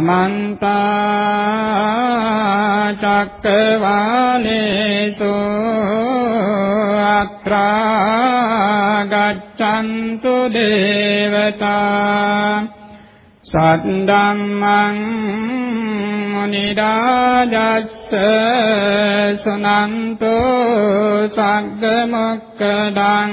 සමන්ත චක්කවාලේසු අත්‍රා ගච්ඡන්තු දේවතා සද්දම්මං මුනි රාජස්ස සුනන්තෝ සග්ග මොක්කදං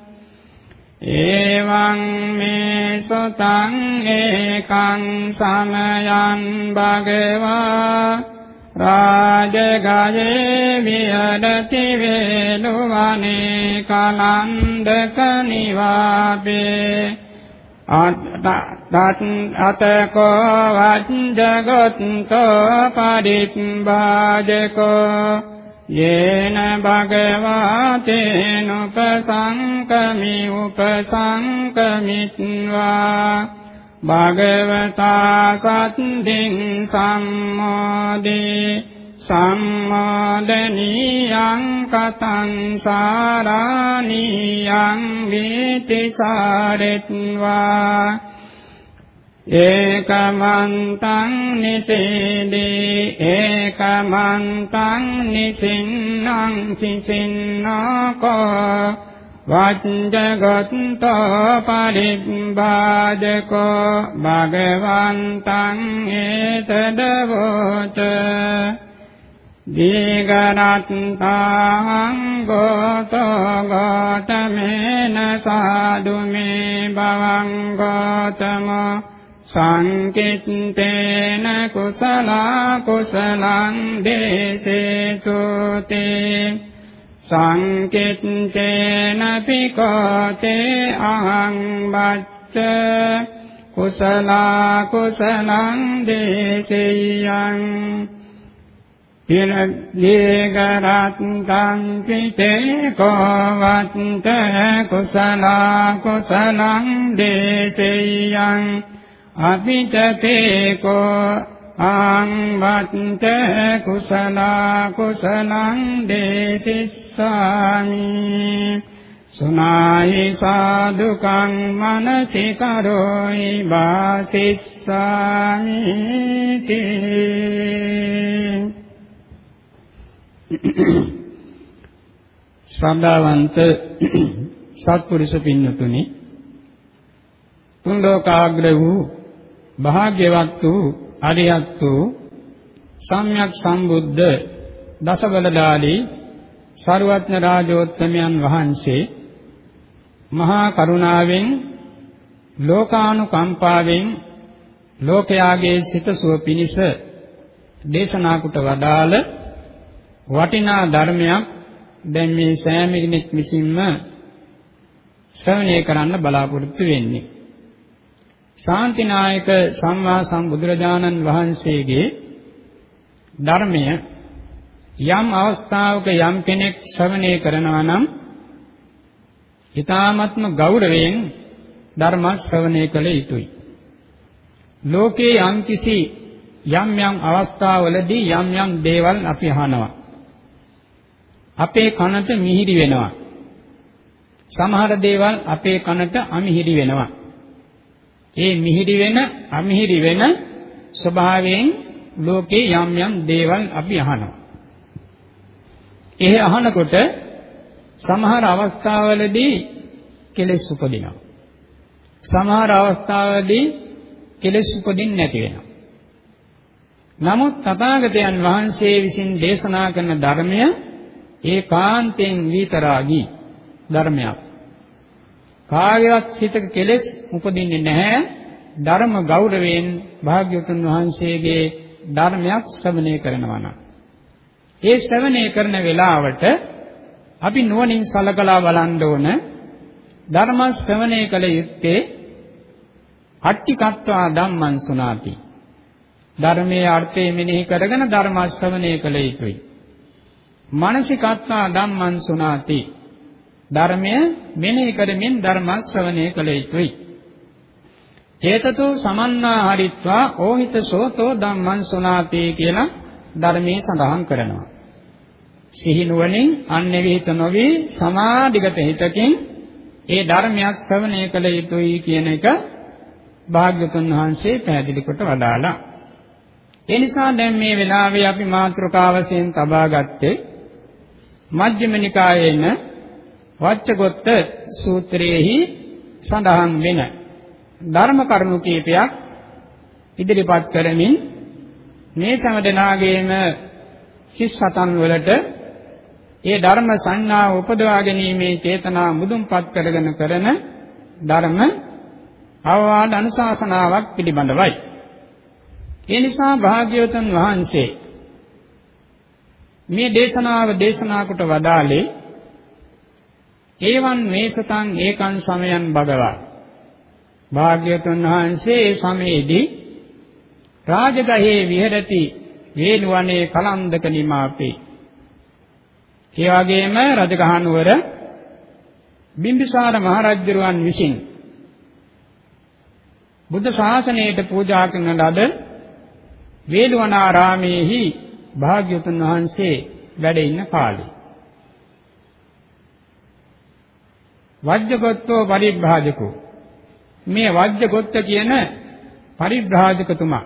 එවං මේ සතං ඒකං සමයං භගවා රාජගයේ විහරති වේලුවනේ කලන්දක නිවාපේ. අතකෝ වජ්ජගොත්තෝ පරිත්බාජකෝ යේන භගවාතේන උපසංකමි උපසංකමිත්වා භගවතා සත්තිං සම්මෝදේ සම්මෝදනියං කතං සාරාණියං වේති සාරෙත්වා ඒකමන්තං නිතේදී ඒකමන්තං නිසින්නං සිසින්නකෝ. වච්ජගත්තෝ පරිබ්බාදකෝ භගවන්තං ඒතදවෝච. දීගරත්තාං ගෝතෝ ගෝතමේන සාදුමේ භවං ගෝතමෝ. සංකිට්ඨේන කුසලා කුසලං දේසේතු තේ සංකිට්ඨේන පිකෝතේ අහං වච්ච කුසලා කුසලං දේසෙයං තින දීගරත්තං පිතේ කෝවත්ත කුසලා කුසලං දේසෙයං අபிතපේකෝ ආංවත්ත කුසලා කුසලං දේතිස්සාමි සුනායි සාදුකං මනසි කරෝයි වාසිස්සාමි ශ්‍රද්ධාවන්ත සත්පුරුෂ පින්නතුනි තුන් ලෝකාග්‍ර වූ භාග්‍යවත් වූ අරියත් වූ සම්්‍යක් සම්බුද්ධ දසබලදාලී සරුවත්න රාජෝත්තමයන් වහන්සේ මහා කරුණාවෙන් ලෝකානුකම්පාවෙන් ලෝකයාගේ සිත සුව පිණිස දේශනා කොට වදාළ වටිනා ධර්මයක් දැන් මේ සෑම කෙනෙක් විසින්ම ශ්‍රවණය කරන්න බලාපොරොත්තු වෙන්නේ. ශාන්තිනායක සම්මා සම්බුදුරජාණන් වහන්සේගේ ධර්මය යම් අවස්ථාවක යම් කෙනෙක් ශ්‍රවණය කරනවා නම් ඊ타ත්ම ගෞරවයෙන් ධර්ම ශ්‍රවණය කළ යුතුයි. ලෝකේ යම් කිසි යම් යම් අවස්ථාවලදී යම් යම් දේවල් අපි අහනවා. අපේ කනට මිහිරි වෙනවා. සමහර දේවල් අපේ කනට අමිහිරි වෙනවා. ඒ මිහිරි වෙන අමිහිරි වෙන ස්වභාවයෙන් ලෝකේ යම් යම් දේවල් අපි අහනවා. ඒ අහනකොට සමහර අවස්ථාවලදී කෙලෙස් උපදිනවා. සමහර අවස්ථාවලදී කෙලෙස් උපදින්නේ නැති වෙනවා. නමුත් තථාගතයන් වහන්සේ විසින් දේශනා කරන ධර්මය ඒකාන්තයෙන් විතරාගී ධර්මයක්. කාගේවත් සිතක කෙලෙස් උපදින්නේ නැහැ. ධර්ම ගෞරවයෙන් භාග්‍යවතුන් වහන්සේගේ ධර්මයක් ශ්‍රවණය කරනවා නම්. ඒ ශ්‍රවණය කරන වෙලාවට අපි නුවණින් සලකලා බලන්න ඕන ධර්ම ශ්‍රවණය කළ යුත්තේ අට්ටිකත්වා ධම්මං සුනාති. ධර්මයේ අර්ථය මෙනෙහි කරගෙන ධර්ම ශ්‍රවණය කළ යුතුයි. මානසිකත්වා ධම්මං සුනාති. ධර්මය මෙනෙහි කරමින් ධර්ම ශ්‍රවණය කළ යුතුයි. චේතතු සමන්නා හරිත්වා ඕහිත සෝතෝ ධම්මං සුනාති කියලා ධර්මයේ සඳහන් කරනවා. සිහි නුවණින් අන්නේ විහිත නොවි සමාධිගත හිතකින් ඒ ධර්මයක් ශ්‍රවණය කළ යුතුයි කියන එක භාග්‍යතුන් වහන්සේ පැහැදිලි කොට වදාලා. ඒ නිසා දැන් මේ වෙලාවේ අපි මාතෘකාවසෙන් තබා ගත්තේ මජ්ක්‍ධිම නිකායේන වච්චගොත්ත සූත්‍රයේහි සඳහන් වෙන ධර්ම කරුණු කීපයක් ඉදිරිපත් කරමින් මේ සෑම දෙනාගේම සිස් සතන් වලට ඒ ධර්ම සංඥාව උපදවා ගැනීමේ චේතනා මුදුන්පත් කරගෙන කරන ධර්ම අවවාද අනුශාසනාවක් පිළිබඳවයි. ඒ නිසා භාග්‍යවතුන් වහන්සේ මේ දේශනාව දේශනා කොට වදාළේ ඒවන් මේසතං ඒකං සමයන් භගවා. භාග්‍යවතුන් වහන්සේ ඒ සමයේදී රාජගහේ විහෙරති වේනුවනේ කලන්දක නිමාපේ. ඒ වගේම රජගහ නුවර බිම්බිසාර මහරජුරුවන් විසින් බුද්ධ ශාසනයට පූජා කරන ලද වේළුවනාරාමේහි භාග්‍යවතුන් වහන්සේ වැඩ ඉන්න කාලේ. වජ්ජගොත්තෝ පරිබ්‍රාජකෝ. මේ වජ්ජගොත්ත කියන පරිබ්‍රාජකතුමා.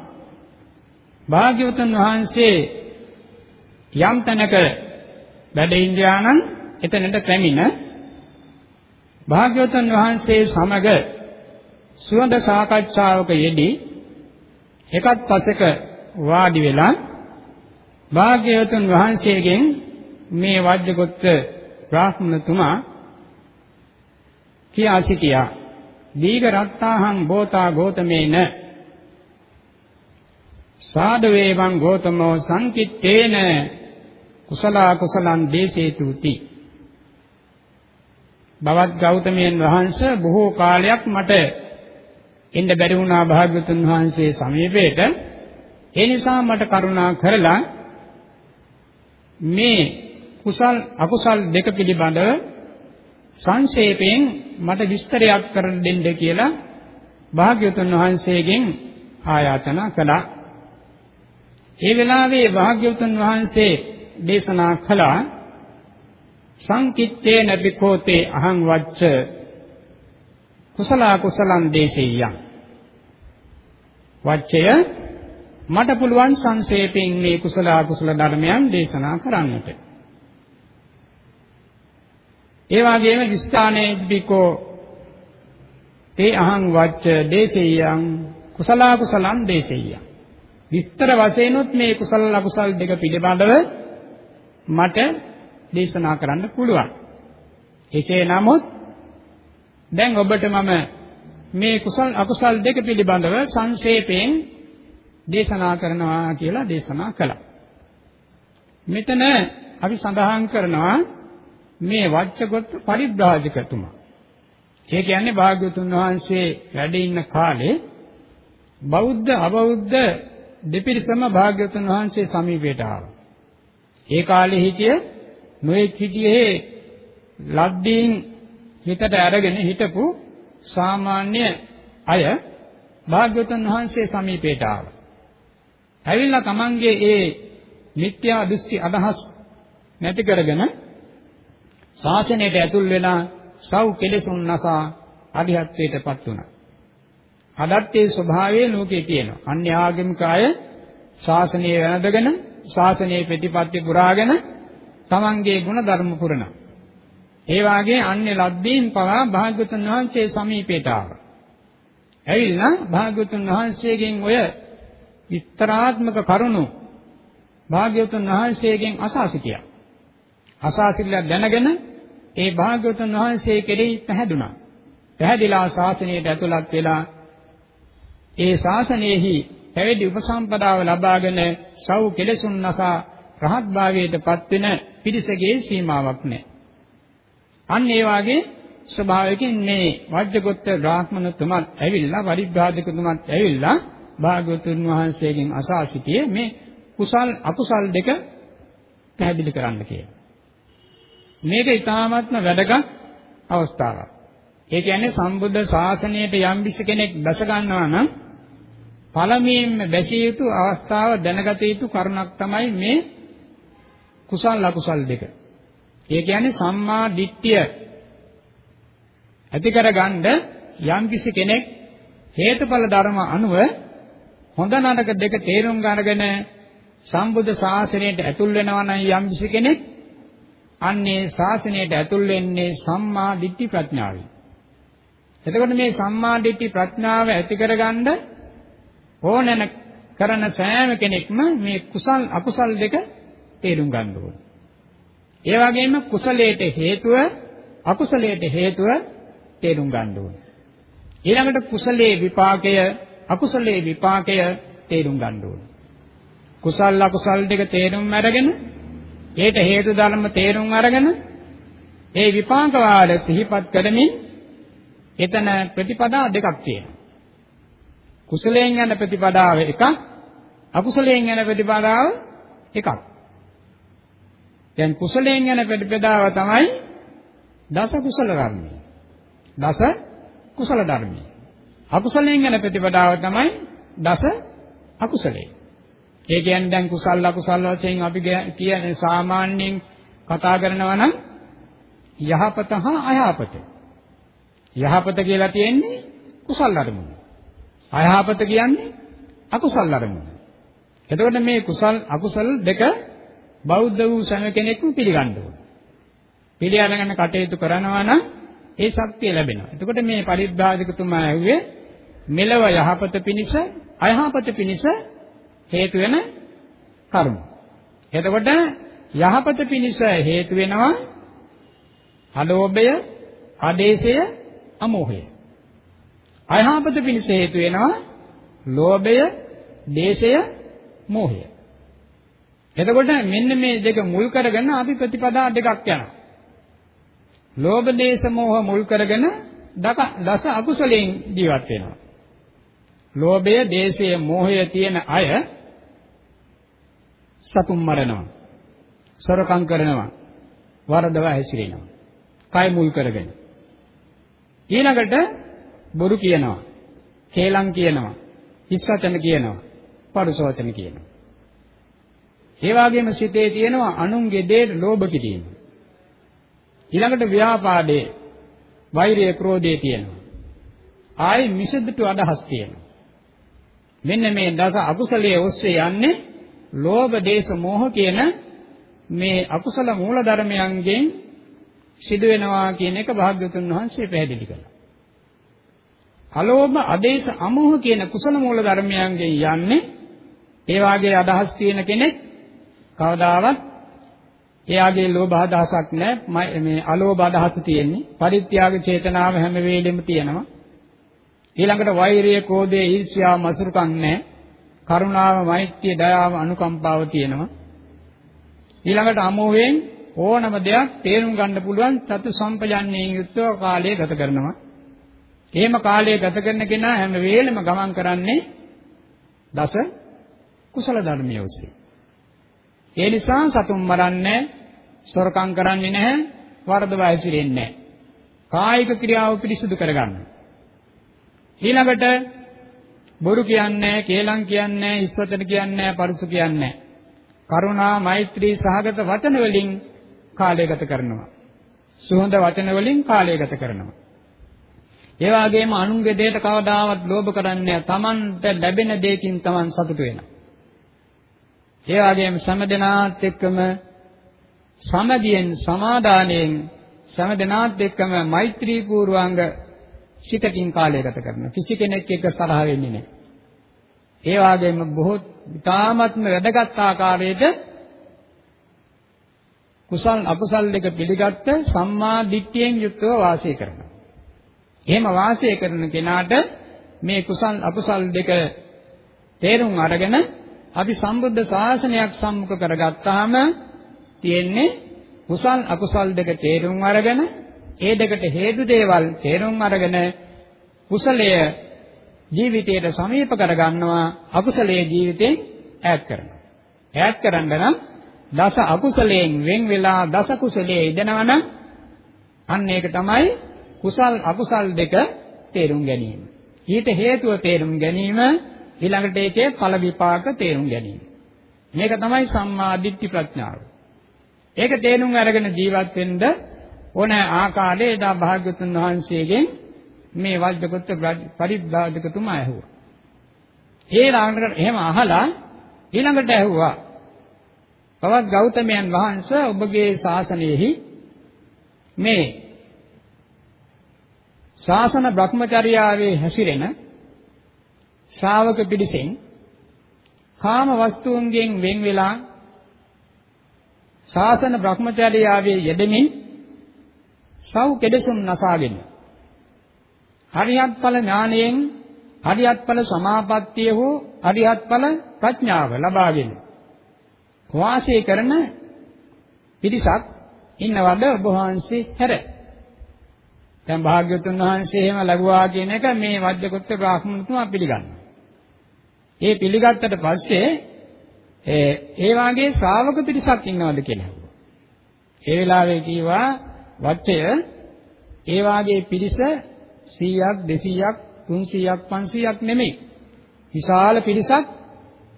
භාග්‍යවතුන් වහන්සේ යම් තැනක වැඩ ඉන්දියා නම් එතනට පැමිණ භාග්‍යවතුන් වහන්සේ සමග සුවඳ සාකච්ඡාවක යෙදී එකත් පසෙක වාඩි වෙලා භාග්‍යවතුන් වහන්සේගෙන් මේ වජ්ජගොත්ත බ්‍රාහ්මණතුමා කියා සිටියා. දීඝ රත්තාහං බෝතා ගෝතමේන. සාදු වේවං ගෝතමෝ සංකිට්ඨේන. කුසල කුසලං දේශේතුති බවත් ගෞතමයන් වහන්සේ බොහෝ කාලයක් මට එන්න බැරි වුණා භාග්‍යතුන් වහන්සේ සමීපයට. ඒ නිසා මට කරුණා කරලා මේ කුසල් අකුසල් දෙක පිළිබඳව සංක්ෂේපයෙන් මට විස්තරයක් කරන්න දෙන්න කියලා භාග්‍යවතුන් වහන්සේගෙන් ආයාචනා කළා. ඒ වෙලාවේ භාග්‍යවතුන් වහන්සේ දේශනා කළා සංකිට්ඨේන බිකෝතේ අහං වච්ච කුසල කුසලං දේශේයං වච්චය මට පුළුවන් සංක්ෂේපයෙන් මේ කුසල කුසල ධර්මයන් දේශනා කරන්නට ඒ වගේම විස්ථානේ බිකෝ තේ අහං වච්ච දේශේයං කුසල කුසලං දේශේයං විස්තර වශයෙන්ුත් මේ කුසල අකුසල් දෙක පිළිබඳව මට දේශනා කරන්න පුළුවන්. එසේ නමුත් දැන් ඔබට මම මේ කුසල් අකුසල් දෙක පිළිබඳව සංක්ෂේපයෙන් දේශනා කරනවා කියලා දේශනා කළා. මෙතන අපි සඳහන් කරනවා මේ වච්චගොත් පරිබ්‍රාජකතුමා. ඒ කියන්නේ භාග්‍යවතුන් වහන්සේ වැඩ ඉන්න කාලේ බෞද්ධ අබෞද්ධ දෙපිරිසම භාග්‍යවතුන් වහන්සේ සමීපයට ආවා. ඒ කාලේ හිටිය නොඑක් හිටියේ ලබ්දීන් හිතට අරගෙන හිටපු සාමාන්‍ය අය භාග්‍යවතුන් වහන්සේ සමීපයට ආවා. ඇවිල්ලා තමන්ගේ ඒ මිත්‍යා දෘෂ්ටි අදහස් නැති කරගෙන ශාසනයට ඇතුල් වෙලා සව් කෙලෙසුන් නසා අධිහත්වයටපත් වුණා. අදත් ඒ ස්වභාවයේ ලෝකේ තියෙනවා. අන්‍ය ආගමික අය ශාසනය වැළඳගෙන ශාසනයේ ප්‍රතිපත්ති පුරාගෙන තමන්ගේ ගුණ ධර්ම පුරනවා. ඒ වාගේ අන්‍ය ලබ්ධීන් පවා භාග්‍යතුන් වහන්සේ සමීපයට ආවා. ඇවිල්ලා භාග්‍යතුන් වහන්සේගෙන් ඔය විස්තරාත්මක කරුණු භාග්‍යවතුන් වහන්සේගෙන් අසා සිටියා. අසා සිටිලා දැනගෙන ඒ භාග්‍යවතුන් වහන්සේ කෙරෙහි පැහැදුනා. පැහැදිලා ශාසනයට ඇතුළත් වෙලා ඒ ශාසනයෙහි පැවිදි උපසම්පදාව ලබාගෙන සව් කෙලසුන් නසා රහත් භාවයට පත්වෙන පිරිසගේ සීමාවක් නැහැ. අන්න ඒ වාගේ ස්වභාවයකින් මේ වජ්ජගොත්ත බ්‍රාහ්මණ තුමත් ඇවිල්ලා පරිබ්‍රාජක තුමත් ඇවිල්ලා භාග්‍යවතුන් වහන්සේගෙන් අසා සිටියේ මේ කුසල් අකුසල් දෙක පැහැදිලි කරන්න කියලා. මේක ඊ타ත්ම වැදගත් අවස්ථාවක්. ඒ කියන්නේ සම්බුද්ධ ශාසනයට යම් කෙනෙක් දැස ගන්නවා නම් පළමුවෙන්ම බැසිය යුතු අවස්ථාව දැනගත යුතු කරුණක් තමයි මේ කුසල් අකුසල් දෙක. ඒ කියන්නේ සම්මා දිට්ඨිය ඇති කරගන්න යම්කිසි කෙනෙක් හේතුඵල ධර්ම අනුව හොඳ නරක දෙක තේරුම් ගන්නගෙන සම්බුද්ධ ශාසනයට ඇතුල් වෙනවා නම් යම්කිසි කෙනෙක් අන්නේ ශාසනයට ඇතුල් වෙන්නේ සම්මා දිට්ඨි ප්‍රඥාවෙන්. එතකොට මේ සම්මා දිට්ඨි ප්‍රඥාව ඇති කරගන්න ඕනෑන කරන සෑම කෙනෙක්ම මේ කුසල් අකුසල් දෙක තේරුම් ගන්න ඕනේ. ඒ වගේම කුසලයට හේතුව අකුසලයට හේතුව තේරුම් ගන්න ඕනේ. ඊළඟට කුසලයේ විපාකය අකුසලයේ විපාකය තේරුම් ගන්න ඕනේ. කුසල අකුසල් දෙක තේරුම් අරගෙන ඒට හේතු ධර්ම තේරුම් අරගෙන ඒ විපාක වාර සිහිපත් කරමින් එතන ප්‍රතිපදා දෙකක් තියෙනවා. කුසලයෙන් යන ප්‍රතිපදාව එකක් අකුසලයෙන් යන ප්‍රතිපදාව එකක්. දැන් කුසලයෙන් යන ප්‍රතිපදාව තමයි දස කුසල ධර්මය. දස කුසල ධර්මය. අකුසලයෙන් යන ප්‍රතිපදාව තමයි දස අකුසලයේ. ඒ කියන්නේ දැන් කුසල අකුසල වශයෙන් අපි කියන්නේ සාමාන්‍යයෙන් කතා කරනවා නම් යහපත හා අයහපත. යහපත කියලා තියෙන්නේ කුසල අරමුණ. අයහපත කියන්නේ අකුසල අරමුණ. එතකොට මේ කුසල් අකුසල් දෙක බෞද්ධ වූ සෑම කෙනෙක්ම පිළිගන්න ඕනේ. පිළිඅරගෙන කටයුතු කරනවා නම් ඒ ශක්තිය ලැබෙනවා. එතකොට මේ පරිබ්‍රාජකතුමා ඇහුවේ මෙලව යහපත පිණිස අයහපත පිණිස හේතු වෙන කර්ම. එතකොට යහපත පිණිස හේතු වෙනවා අලෝභය, ආදේශය, අමෝහය. අයහපත පිණිස හේතු වෙනවා ලෝභය, දේශය, මෝහය. එතකොට මෙන්න මේ දෙක මුල් කරගෙන අපි ප්‍රතිපදා දෙකක් යනවා. ලෝභ දේශ මොහ මුල් කරගෙන දස අකුසලයෙන් ජීවත් වෙනවා. ලෝභය, දේශය, මෝහය තියෙන අය සතුම් මරනවා. සොරකම් කරනවා. වරදව හැසිරෙනවා. කය මුල් කරගෙන. ඊළඟට බොරු කියනවා. කේලම් කියනවා. හිස්සතන කියනවා. පරුසවචන කියනවා. ඒ වගේම සිතේ තියෙනවා අනුන්ගේ දේට ලෝභ කිරීම. ඊළඟට ව්‍යාපාදේ වෛරය ක්‍රෝධය තියෙනවා. ආයේ මිසදිතු අදහස් තියෙනවා. මෙන්න මේ දස අකුසලයේ ඔස්සේ යන්නේ ලෝභ දේශ මොහ කියන මේ අකුසල මූල ධර්මයන්ගෙන් සිදු වෙනවා කියන එක භාග්‍යවතුන් වහන්සේ පැහැදිලි කළා. අලෝභ අදේශ අමෝහ කියන කුසල මූල ධර්මයන්ගෙන් යන්නේ ඒ වාගේ අදහස් තියෙන කෙනෙක් කවදාවත් එයාගේ ලෝභ අදහසක් නැහැ. මේ අලෝභ අදහස තියෙන්නේ. පරිත්‍යාග චේතනාව හැම වෙලෙම තියෙනවා. ඊළඟට වෛරය කෝධය ඊර්ෂ්‍යාව මසුරුකම් නැහැ කරුණාව මෛත්‍රිය දයාව අනුකම්පාව තියෙනවා ඊළඟට අමෝහයෙන් ඕනම දෙයක් තේරුම් ගන්න පුළුවන් සතු සම්පජන්ණයෙන් යුක්තව කාලය ගත කරනවා එහෙම කාලය ගත කරන කෙනා හැම වෙලෙම ගමන් කරන්නේ දස කුසල ධර්මිය ඔස්සේ ඒ නිසා සතුන් මරන්නේ සොරකම් කරන්නේ නැහැ, වරදව ඇසිරෙන්නේ නැහැ. කායික ක්‍රියාව පිරිසුදු කරගන්න. ඊළඟට බොරු කියන්නේ, කේලම් කියන්නේ, ඉස්වතන කියන්නේ, පරුසු කියන්නේ. කරුණා, මෛත්‍රී සහගත වචන වලින් කාලය ගත කරනවා. සුහඳ වචන වලින් කාලය ගත කරනවා. ඒ වගේම අනුන්ගේ දෙයට කවදාවත් ලෝභ කරන්නේ නැහැ. Tamanට ලැබෙන දෙයකින් Taman සතුට වෙනවා. ඒ වගේම සමදනාත් එක්කම සමගියෙන් සමාදානයෙන් සමදනාත් එක්කම මෛත්‍රී පූර්වාංග සිතකින් කාලය ගත කරනවා. කිසි කෙනෙක් එක්ක තරහ වෙන්නේ නැහැ. ඒ වගේම බොහෝ ඊ타ත්ම වැදගත් ආකාරයට කුසල් අකුසල් දෙක පිළිගත්ත සම්මා දිට්ඨියෙන් යුක්තව වාසය කරනවා. එහෙම වාසය කරන කෙනාට මේ කුසල් අකුසල් දෙක තේරුම් අරගෙන අපි සම්බුද්ධ ශාසනයක් සම්මුඛ කරගත්තාම තියෙන්නේ කුසල් අකුසල් දෙක තේරුම් අරගෙන ඒ දෙකට හේතු දේවල් තේරුම් අරගෙන කුසලය ජීවිතයට සමීප කරගන්නවා අකුසලයේ ජීවිතෙන් ඈත් කරනවා. ඈත් කරන්න නම් දස අකුසලයෙන් වෙන් වෙලා දස කුසලයේ ඉදෙනවා නම් අන්න ඒක තමයි කුසල් අකුසල් දෙක තේරුම් ගැනීම. ඊට හේතුව තේරුම් ගැනීම ඊළඟට ඒකේ ඵල විපාක තේරුම් ගැනීම. මේක තමයි සම්මා දිට්ඨි ප්‍රඥාව. ඒක තේරුම් අරගෙන ජීවත් වෙන්න ඕන ආකාරයේ එදා භාග්‍යතුන් වහන්සේගෙන් මේ වජ්ජකොත්ත පරිබ්‍රාජකතුමා ඇහුවා. ඒ ළඟට එහෙම අහලා ඊළඟට ඇහුවා. තවත් ගෞතමයන් වහන්සේ ඔබගේ ශාසනයෙහි මේ ශාසන භ්‍රමචර්යාවේ හැසිරෙන ශ්‍රාවක පිරිසෙන් කාම වස්තුන්ගෙන් වෙන් වෙලා ශාසන භ්‍රමචර්යාවේ යෙදෙමින් සව් කෙදසුම් නසාගෙන හරියත් ඵල ඥානයෙන් හරියත් ඵල සමාපත්තිය හෝ හරියත් ඵල ප්‍රඥාව ලබාගෙන වාසය කරන පිරිසක් ඉන්නවද ඔබ වහන්සේ හැර දැන් භාග්‍යවතුන් වහන්සේ එහෙම ලැබුවා කියන එක මේ වජ්ජකොත්ත බ්‍රාහ්මණතුමා පිළිගන්නවා. ඒ පිළිගත්තට පස්සේ ඒ ඒ වාගේ ශ්‍රාවක පිරිසක් ඉන්නවද කියලා අහුවා. ඒ වෙලාවේ කිව්වා වච්චය ඒ වාගේ පිරිස 100ක් 200ක් 300ක් 500ක් නෙමෙයි. විශාල පිරිසක්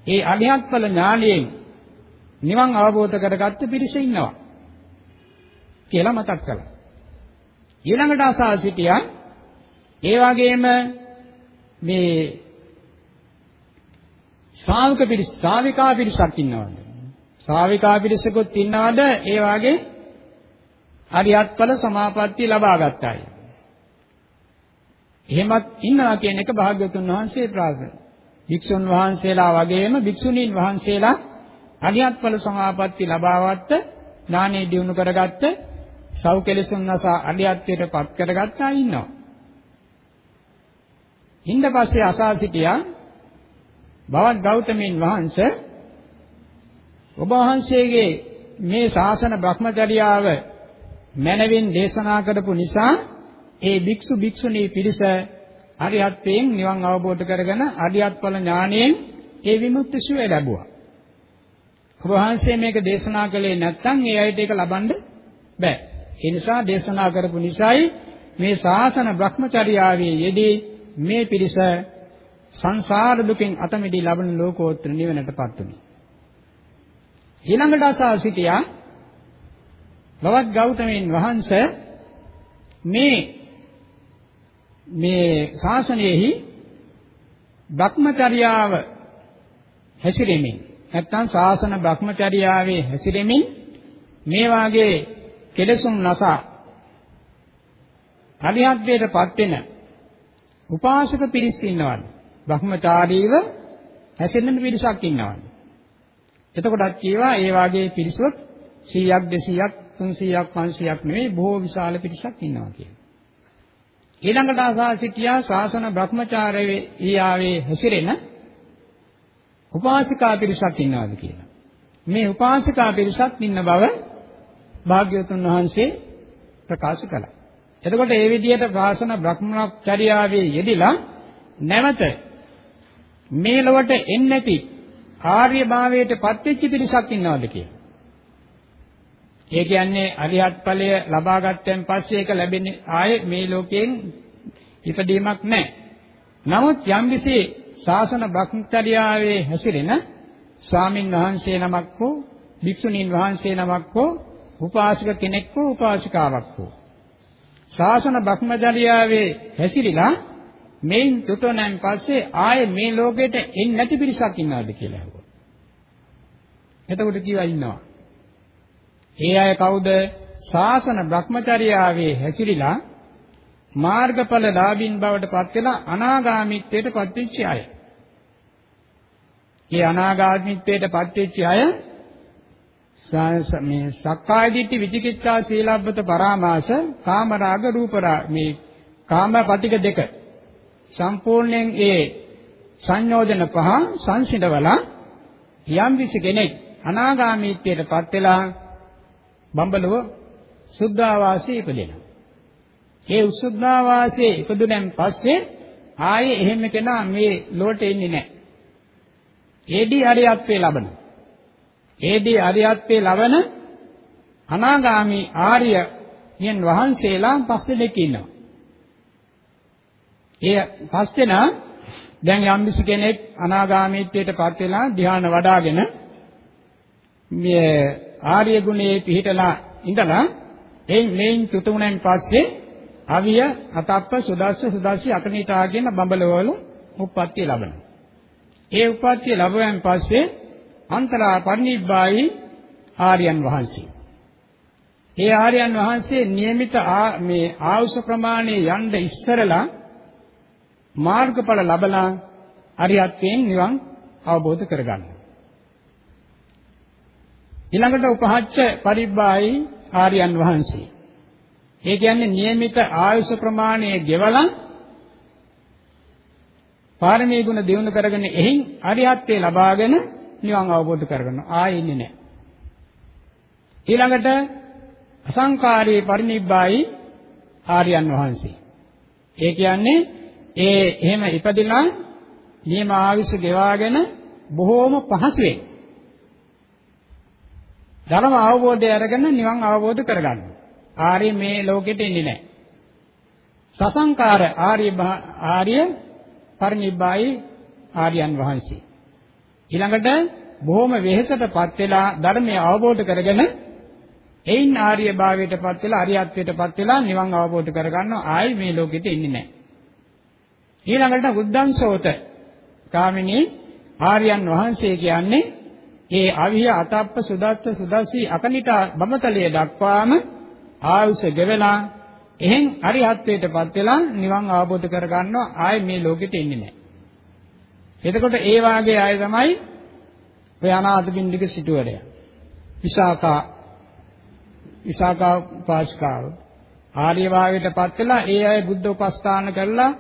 ඒ අධ්‍යාත්මල ඥානයෙන් නිවන් අවබෝධ කරගත්ත පිරිස ඉන්නවා. කියලා මතක් කළා. ඊළඟට අසා සිටියා ඒ වගේම මේ ශ්‍රාවක පිරිස ශ්‍රාවිකා පිරිසක් ඉන්නවද? ශ්‍රාවිකා පිරිසකුත් ඉන්නවද? ඒ වාගේ හරියත් ඵල සමාපatti ලබා ගන්නයි. එහෙමත් ඉන්නවා කියන එක භාග්‍යවතුන් වහන්සේ ප්‍රාසන. භික්ෂුන් වහන්සේලා වගේම භික්ෂුණීන් වහන්සේලා හරියත් ඵල සමාපatti ලබාවත් ඥානෙ දිනු කරගත්ත සව් කෙලෙසුන් නැසා අඩියත්වයට පත් කරගත්තා ඉන්නවා. ඉන්න පස්සේ අසා සිටියා බවත් ගෞතමීන් වහන්සේ ඔබ වහන්සේගේ මේ ශාසන භ්‍රමචර්යාව මනවින් දේශනා කරපු නිසා ඒ භික්ෂු භික්ෂුණී පිරිස අරියත්යෙන් නිවන් අවබෝධ කරගෙන අරියත්ඵල ඥාණයෙන් ඒ විමුක්ති සුවය ලැබුවා. ඔබ වහන්සේ මේක දේශනා කළේ නැත්නම් ඒ අයට ඒක ලබන්න බෑ. ඒ නිසා දේශනා කරපු නිසායි මේ ශාසන භ්‍රමචර්යාවේ යෙදී මේ පිරිස සංසාර දුකින් අත මිදී ලබන ලෝකෝත්තර නිවනටපත් වුණා. ඊළඟට අසා සිටියා බවත් ගෞතමයන් වහන්සේ මේ මේ ශාසනයෙහි භ්‍රමචර්යාව හැසිරෙමින් නැත්නම් ශාසන භ්‍රමචර්යාවේ හැසිරෙමින් මේ වාගේ කෙලසුම් නසා කලියද්දේටපත් වෙන උපාසක පිරිස් ඉන්නවලු. බ්‍රහ්මචාරීව හැසිරෙන පිරිසක් ඉන්නවලු. එතකොටත් කියවා ඒ වාගේ පිරිසොත් 100ක් 200ක් 300ක් 500ක් නෙවෙයි බොහෝ විශාල පිරිසක් ඉන්නවා කියලා. ඊළඟට ආසා සිටියා ශාසන බ්‍රහ්මචාරයේ ඊයාවේ හැසිරෙන උපාසිකා පිරිසක් ඉන්නවාද කියලා. මේ උපාසිකා පිරිසක් ඉන්න බව භාග්‍යවතුන් වහන්සේ ප්‍රකාශ කළා. එතකොට ඒ විදිහට ශාසන බ්‍රහ්මචර්යාවේ යෙදিলা නැවත මේ ලොවට එන්නේ නැති ආර්ය භාවයට පත්වෙච්ච පිරිසක් ඉන්නවද කියලා. ඒ කියන්නේ අරිහත් ඵලය ලබා ගත්තන් පස්සේ ඒක ලැබෙන්නේ ආයේ මේ ලෝකයෙන් ඉපදීමක් නැහැ. නමුත් යම්කිසි ශාසන භ්‍රමචර්යාවේ හැසිරෙන ස්වාමින් වහන්සේ නමක් හෝ භික්ෂුණීන් වහන්සේ නමක් හෝ උපාසක කෙනෙක් හෝ උපාසිකාවක් හෝ ශාසන භ්‍රමචර්යාවේ හැසිරීලා මේන් තුතෝනන් පස්සේ ආයේ මේ ලෝකෙට එන්නේ නැති පිරිසක් ඉන්නවද කියලා අහුවා. එතකොට කීවා ඉන්නවා. ඒ අය කවුද? ශාසන භ්‍රමචර්යාවේ හැසිරීලා මාර්ගඵල ලාභින් බවට පත් වෙලා අනාගාමීත්වයට පත් වෙච්ච අය. ඒ අනාගාමීත්වයට පත්වෙච්ච අය මේ සක්කාය දිට්ඨි විචිකිච්ඡා සීලබ්බත පරාමාස කාමරාග රූපරා මේ කාම පටික දෙක සම්පූර්ණයෙන් ඒ සංයෝජන පහ සංසිඳවලා යම් කිසි කෙනෙක් අනාගාමීත්වයටපත් වෙලා බඹලව සුද්ධාවාසයේ ඉපදෙනවා. ඒ උසුද්ධාවාසයේ ඉපදුනන් පස්සේ ආයේ එහෙම කෙනා මේ ලෝට එන්නේ නැහැ. ඒදී අරියත්වේ ලබන. ඒදී අරියත්වේ ලබන අනාගාමි ආර්යයන් වහන්සේලා පස් දෙනෙක් ඉන්නවා. ඒ පස් දෙනා දැන් යම්කිසි කෙනෙක් අනාගාමීත්වයටපත් වෙලා ධ්‍යාන වඩාගෙන මේ ආර්ය ගුණයේ පිහිටලා ඉඳලා එයින් මේන් තුතුණෙන් පස්සේ අවිය අතප්ප සුදස්ස සුදස්සි අකනිතා කියන බඹලවල උප්පත්තිය ලබනවා. ඒ උප්පත්තිය ලැබුවෙන් පස්සේ අන්තරා පරිනිබ්බායි ආර්යයන් වහන්සේ. ඒ ආර්යයන් වහන්සේ નિયમિત මේ ආයුෂ ප්‍රමාණය යන්න ඉස්සරලා මාර්ගඵල ලබලා අරියත්යෙන් නිවන් අවබෝධ කරගන්න. ඊළඟට උපහච්ච පරිබ්බායි ආර්යයන් වහන්සේ. ඒ කියන්නේ નિયમિત ආයුෂ ප්‍රමාණය ගෙවලා පාරමී ගුණ දිනු කරගෙන එහින් අරියත්වේ ලබාගෙන නිවන් අවබෝධ කරගන්නවා. ආයෙ ඉන්නේ නැහැ. ඊළඟට අසංකාරී පරිනිබ්බායි ආර්යයන් වහන්සේ. ඒ කියන්නේ ඒ එහෙම ඉපදිලා නියම ආවිස ගෙවාගෙන බොහෝම පහසුවෙන් ධර්ම අවබෝධය අරගෙන නිවන් අවබෝධ කරගන්නවා. ආර්ය මේ ලෝකෙට එන්නේ නැහැ. සසංකාර ආර්ය ආර්ය පරිනිබ්බායි ආර්යයන් වහන්සේ. ඊළඟට බොහොම වෙහෙසටපත් වෙලා ධර්මය අවබෝධ කරගෙන එයින් ආර්ය භාවයටපත් වෙලා අරියත්වයටපත් වෙලා නිවන් අවබෝධ කරගන්නවා ආයි මේ ලෝකෙට එන්නේ නැහැ. ඊළඟට බුද්ධංසෝත ගාමිනී ආර්යයන් වහන්සේ කියන්නේ ඒ අවිය අතප්ප සුදත්ත සුදස්සී අකනිට බමතලයේ දක්වාම ආයුෂ ගෙවලා එහෙන් අරිහත්ත්වයටපත් වෙලා නිවන් අවබෝධ කරගන්නවා ආයේ මේ ලෝකෙට එන්නේ නැහැ. එතකොට ඒ වාගේ අය තමයි ඔය අනාථපිණ්ඩික සිටුවරයා. විසාකා විසාකා පාස්කාව ආර්ය භාවයටපත් වෙලා ඒ අය බුද්ධ උපස්ථාන කරලා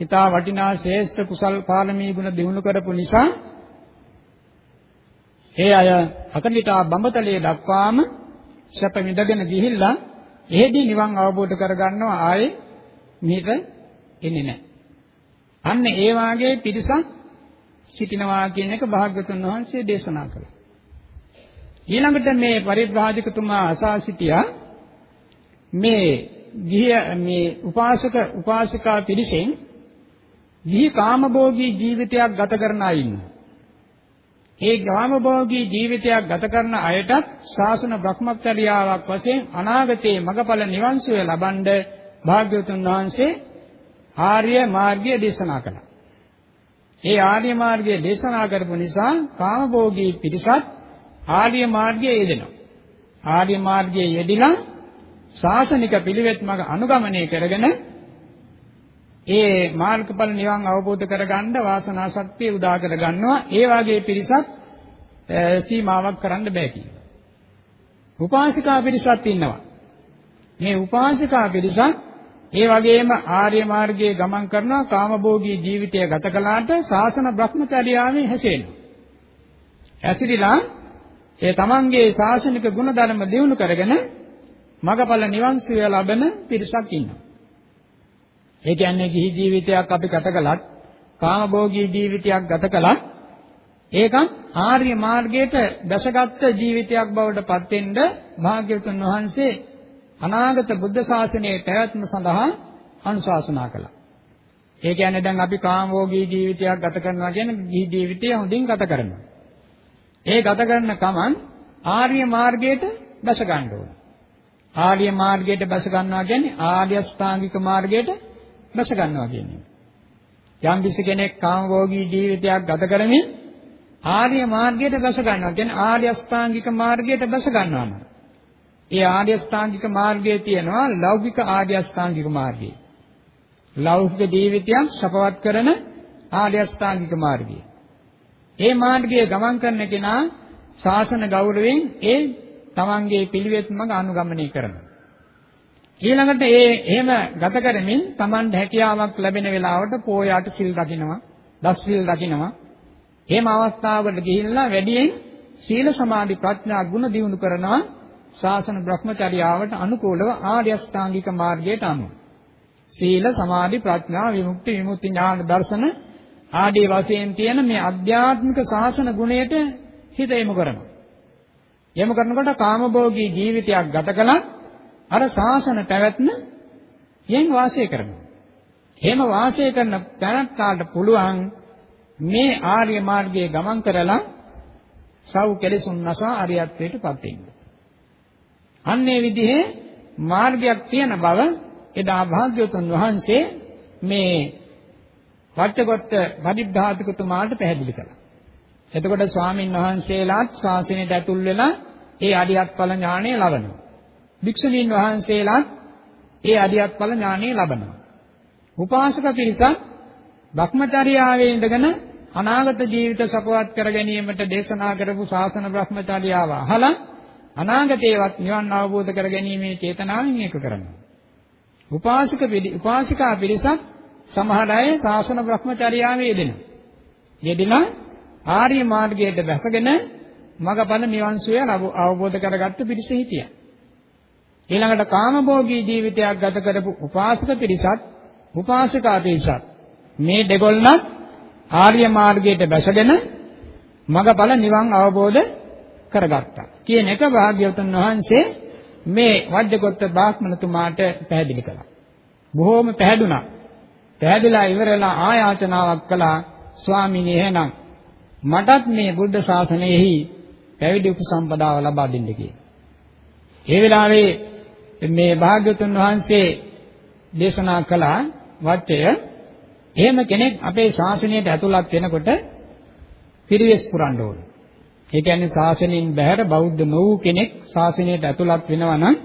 ඊටා වටිනා ශ්‍රේෂ්ඨ කුසල් පාරමී ගුණ දිනු කරපු නිසා ඒ අය අකනිටා බඹතලයේ දක්වාම සැප විඳගෙන ගිහිල්ලා එහෙදී නිවන් අවබෝධ කරගන්නවා ආයේ මේක එන්නේ නැහැ. අන්න ඒ වාගේ පිරිසක් සිටිනවා කියන එක භාග්‍යතුන් වහන්සේ දේශනා කළා. ඊළඟට මේ පරිබ්‍රාජකතුමා අසා සිටියා මේ ගිහිය මේ උපාසක උපාසිකා පිරිසෙන් ගිහි කාමභෝගී ජීවිතයක් ගත කරන අය ඉන්නවා. ඒ කාමභෝගී ජීවිතයක් ගත කරන අයටත් ශාසන බ්‍රහ්මචර්යාවක් වශයෙන් අනාගතයේ මගඵල නිවන් සුවය ලබනද භාග්‍යවතුන් වහන්සේ ආර්ය මාර්ගය දේශනා කළා. ඒ ආර්ය මාර්ගය දේශනා කරපු නිසා කාමභෝගී පිරිසත් ආර්ය මාර්ගයේ යෙදෙනවා. ආර්ය මාර්ගයේ යෙදিলা ශාසනික පිළිවෙත් මඟ අනුගමනය කරගෙන ඒ මාර්ගඵල නිවන් අවබෝධ කරගන්න වාසනා ශක්තිය උදා කර ගන්නවා. ඒ වාගේ පිරිසක් සීමාවක් කරන්න බෑ කියනවා. උපාසිකා පිරිසක් ඉන්නවා. මේ උපාසිකා පිරිසක් ඒ වගේම ආර්ය මාර්ගයේ ගමන් කරනවා කාමභෝගී ජීවිතය ගත කළාට ශාසන බ්‍රහ්මචර්යාවේ හැසිරෙනවා. හැසිරීලා ඒ තමන්ගේ ශාසනික ගුණධර්ම දියුණු කරගෙන මගඵල නිවන් සුවය ලබන පිරිසක් ඉන්නවා. ඒ කියන්නේ ගිහි ජීවිතයක් අපි ගත කළත්, කාමභෝගී ජීවිතයක් ගත කළත් ඒකත් ආර්ය මාර්ගයට දැසගත් ජීවිතයක් බවට පත් වෙන්න භාග්‍යවතුන් වහන්සේ අනාගත බුද්ධ ශාසනයේ පැවැත්ම සඳහා අනුශාසනා කළා. ඒ කියන්නේ දැන් අපි කාමභෝගී ජීවිතයක් ගත කරනවා කියන්නේ ගිහි ජීවිතය හොඳින් ගත කරනවා. ඒ ගත කරන කමන් ආර්ය මාර්ගයට දැස ගන්න ඕන. ආර්ය මාර්ගයට දැස ගන්නවා කියන්නේ ආර්ය අෂ්ටාංගික මාර්ගයට බැස ගන්නවා කියන්නේ. යම් කිසි කෙනෙක් කාමභෝගී ජීවිතයක් ගත කරමින් ආර්ය මාර්ගයට බැස ගන්නවා. කියන්නේ ආර්ය අෂ්ටාංගික මාර්ගයට බැස ගන්නවා නේද? ඒ ආර්ය අෂ්ටාංගික මාර්ගයේ තියෙනවා ලෞකික ආර්ය අෂ්ටාංගික මාර්ගය. ලෞකික ජීවිතයක් සපවත් කරන ආර්ය අෂ්ටාංගික මාර්ගය. ඒ මාර්ගයේ ගමන් කරන කෙනා ශාසන ගෞරවයෙන් ඒ තමන්ගේ පිළිවෙත් මඟ අනුගමනය කරනවා. ඊළඟට ඒ එහෙම ගත කරමින් තමන්ට හැකියාවක් ලැබෙන වෙලාවට පෝයාට සිල් රකින්නවා, දස් සිල් රකින්නවා. එහෙම අවස්ථාවකට ගිහිල්ලා වැඩියෙන් සීල සමාධි ප්‍රඥා ගුණ දියුණු කරනවා ශාසන බ්‍රහ්මචර්යාවට අනුකූලව ආර්ය අෂ්ටාංගික මාර්ගයට අනුව. සීල සමාධි ප්‍රඥා විමුක්ති විමුක්ති ඥාන දර්ශන ආදී වශයෙන් තියෙන මේ අධ්‍යාත්මික ශාසන ගුණයට හිත යොමු කරනවා. යොමු කරනකොට කාමභෝගී ජීවිතයක් ගත කළා අර ශාසන පැවැත්ම යෙන් වාසය කරනවා. එහෙම වාසය කරන තැනට පුළුවන් මේ ආර්ය මාර්ගයේ ගමන් කරලා සව් කෙලෙසුන් නැසා අරියත්වයටපත් වෙන්න. අන්නේ විදිහේ මාර්ගයක් තියෙන බව එදා භාග්‍යවතුන් වහන්සේ මේ වච්චගොත්ත පරිබ්‍රාජකතුමාට පැහැදිලි කළා. එතකොට ස්වාමින් වහන්සේලාත් ශාසනයට ඇතුල් වෙලා ඒ අරියත්ඵල ඥාණය ලබනවා. භික්ෂුණීන් වහන්සේලාත් ඒ අරියත්ඵල ඥාණය ලබනවා. උපාසක පිරිසක් භක්මචර්යාවේ ඉඳගෙන අනාගත ජීවිත සපවත් කර ගැනීමට දේශනා කරපු ශාසන භ්‍රමචර්යාව අහලා අනාගතේවත් නිවන් අවබෝධ කර ගැනීමේ චේතනාවෙන් ඒක කරනවා. උපාසක උපාසිකා පිරිසක් සමහර අය ශාසන භ්‍රමචර්යාවේ යෙදෙනවා. යෙදෙනා ආර්ය මාර්ගයට බැසගෙන මගපල නිවන් සුවය අවබෝධ කරගත්ත පිරිස හිටියා. ඊළඟට කාමභෝගී ජීවිතයක් ගත කරපු උපාසක පිරිසත් උපාසිකා පිරිසත් මේ දෙගොල්ලත් ආර්ය මාර්ගයට බැසගෙන මගපල නිවන් අවබෝධ කරගත්තා. කියන එක භාග්‍යවතුන් වහන්සේ මේ වජ්ජකොත්ත බ්‍රාහ්මණතුමාට පැහැදිලි කළා. බොහෝම පැහැදුනා. පැහැදිලා ඉවරලා ආයාචනාවක් කළා ස්වාමීනි එහෙනම් මටත් මේ බුද්ධ ශාසනයෙහි පැවිදි උපසම්පදාව ලබා දෙන්න කියලා. ඒ වෙලාවේ මේ භාග්‍යවතුන් වහන්සේ දේශනා කළා වචය එහෙම කෙනෙක් අපේ ශාසනයට ඇතුළත් වෙනකොට පිරිවෙස් පුරන්න ඕන. ඒ කියන්නේ ශාසනයෙන් බැහැර බෞද්ධ නොවූ කෙනෙක් ශාසනයට ඇතුළත් වෙනවා නම්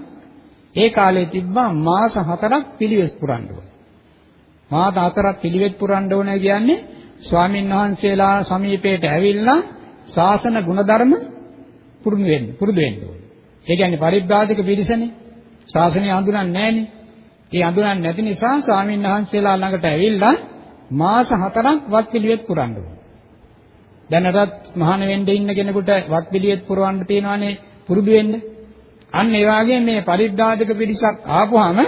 ඒ කාලේ තිබ්බා මාස 4ක් පිළිවෙස් පුරන්න ඕන. මාස 4ක් පිළිවෙත් පුරන්න ඕන කියන්නේ ස්වාමින් වහන්සේලා සමීපයට ඇවිල්ලා ශාසන ගුණධර්ම පුරුදු වෙන්න පුරුදු වෙන්න ඕන. ඒ කියන්නේ පරිබ්‍රාජක පිරිසනේ ශාසනය හඳුනන්නේ නැහනේ. ඒ හඳුනන්නේ නැති නිසා ස්වාමින් වහන්සේලා ළඟට ඇවිල්ලා මාස 4ක් වත් පිළිවෙත් පුරන්න ඕන. දැනටත් මහාන වෙන්න ඉන්න කෙනෙකුට වත් පිළිවෙත් පුරවන්න තියෙනවානේ පුරුදු වෙන්න. අන්න ඒ වගේ මේ පරිබ්‍රාජක පිරිසක් ආපුවාම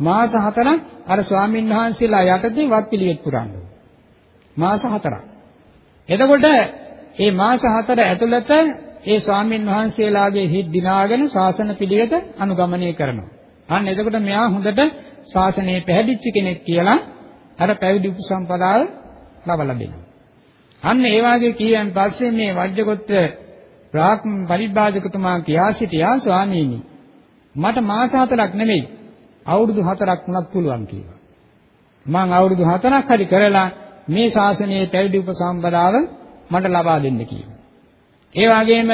මාස 4ක් අර ස්වාමින් වහන්සේලා යටතේ වත් පිළිවෙත් පුරන්න ඕන. මාස 4ක්. එතකොට මේ මාස 4 ඇතුළත ඒ ස්වාමින් වහන්සේලාගේ හිත් දිනාගෙන ශාසන පිළිවෙත අනුගමනය කරනවා. අන්න එතකොට මෙයා හොඳට ශාසනයේ පැහැදිච්ච කෙනෙක් කියලා අර පැවිදි උපසම්පදාව ලබලා දෙනවා. අන්න ඒ වාගේ කියයන් පස්සේ මේ වජ්ජකොත්ත බ්‍රාහ්ම පරිභාජකතුමා කියා සිටියා ස්වාමීනි මට මාස හතරක් නෙමෙයි අවුරුදු හතරක් වුණත් පුළුවන් කියලා. මං අවුරුදු හතරක් හරි කරලා මේ ශාසනයේ පැවිදි උපසම්පදාව මට ලබා දෙන්න කියලා. ඒ වගේම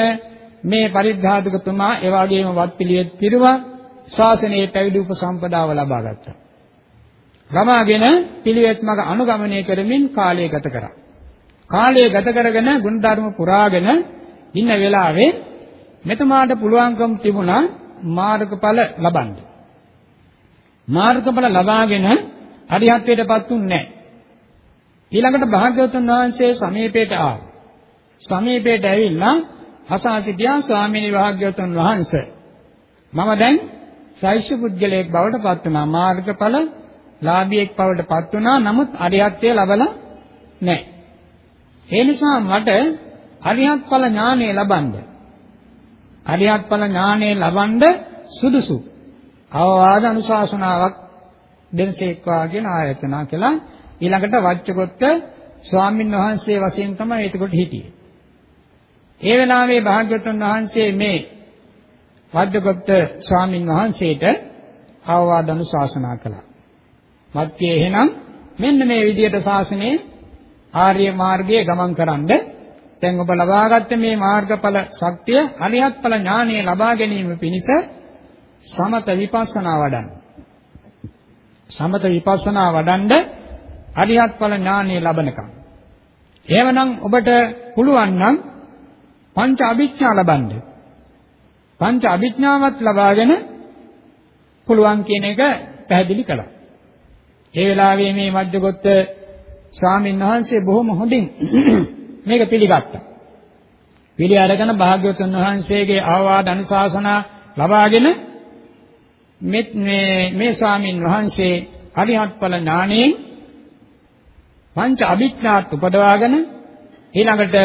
මේ පරිද්ධාතකතුමා ඒ වගේම වත්පිළිවෙත් පිරුවා ශාසනයේ පැවිදි උපසම්පදාව ලබා ගත්තා. ළමාගෙන පිළිවෙත් මඟ අනුගමනය කරමින් කාලය ගත කරා. කාලය ගත කරගෙන ගුණධර්ම පුරාගෙන ඉන්න වෙලාවේ මෙතුමාට පුළුවන්කම් තිබුණා මාර්ගඵල ලබන්න. මාර්ගඵල ලබාගෙන අරිහත්ත්වයටපත් උන්නේ නැහැ. ඊළඟට භාග්‍යවතුන් වහන්සේ සමීපයට ආවා. සමීපයට ඇවිල්ලා අසා සිටියා ස්වාමීනි භාග්‍යවතුන් වහන්සේ. මම දැන් සෛෂ්‍ය පුද්ගලයෙක් බවට පත් වුණා. මාර්ගඵල ලාභියෙක් බවට පත් වුණා. නමුත් අරිහත්ත්වය ලබලා නැහැ. ඒ නිසා මට අරිහත්ඵල ඥානය ලබන්න අරිහත්ඵල ඥානය ලබන්න සුදුසු. අවවාද අනුශාසනාවක් දෙනසේක්වා කියන ආයතන කියලා ඊළඟට වච්චගොත්ත ස්වාමින් වහන්සේ වශයෙන් තමයි එතකොට හිටියේ. ඒ වෙලාවේ භාග්‍යවතුන් වහන්සේ මේ වද්දගොත්ත ස්වාමින් වහන්සේට අවවාද අනුශාසනා කළා. මත්යේ එහෙනම් මෙන්න මේ විදිහට ශාසනයේ ආර්ය මාර්ගයේ ගමන් කරන්ඩ දැන් ඔබ ලබාගත්ත මේ මාර්ගඵල ශක්තිය අරිහත්ඵල ඥානය ලබා ගැනීම පිණිස සමත විපස්සනා වඩන්න. සමත විපස්සනා වඩන්ඩ අරිහත්ඵල ඥානය ලබනකම් එහෙමනම් ඔබට පුළුවන් නම් පංච අභිඥා ලබන්න. පංච අභිඥාවත් ලබාගෙන පුළුවන් කියන එක පැහැදිලි කළා. ඒ වෙලාවේ මේ මජ්ජගොත්ත ස්වාමීන් වහන්සේ බොහොම හොඳින් මේක පිළිගත්තා. පිළි අරගෙන භාග්‍යවතුන් වහන්සේගේ ආවාද අනුශාසනා ලබාගෙන මේ මේ ස්වාමීන් වහන්සේ අරිහත් ඵල ඥාණයෙන් පංච අභිඥාත් උපදවාගෙන ඊළඟට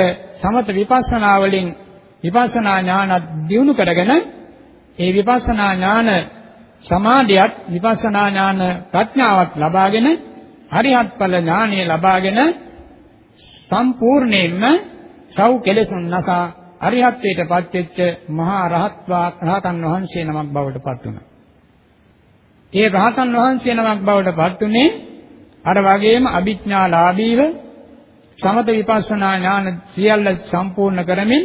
සමත විපස්සනා වලින් විපස්සනා ඥාන දියුණු කරගෙන ඒ විපස්සනා ඥාන සමාධියත් විපස්සනා ඥාන ප්‍රඥාවත් ලබාගෙන හරිහත් ඵල ඥානය ලබාගෙන සම්පූර්ණයෙන්ම සව් කෙලෙසුන් නසා අරිහත්ත්වයට පත්වෙච්ච මහා රහතන් වහන්සේ නමක් බවට පත් වුණා. ඒ රහතන් වහන්සේ නමක් බවට පත් උනේ අර වගේම අභිඥාලාභීව සමත විපස්සනා ඥාන සියල්ල සම්පූර්ණ කරමින්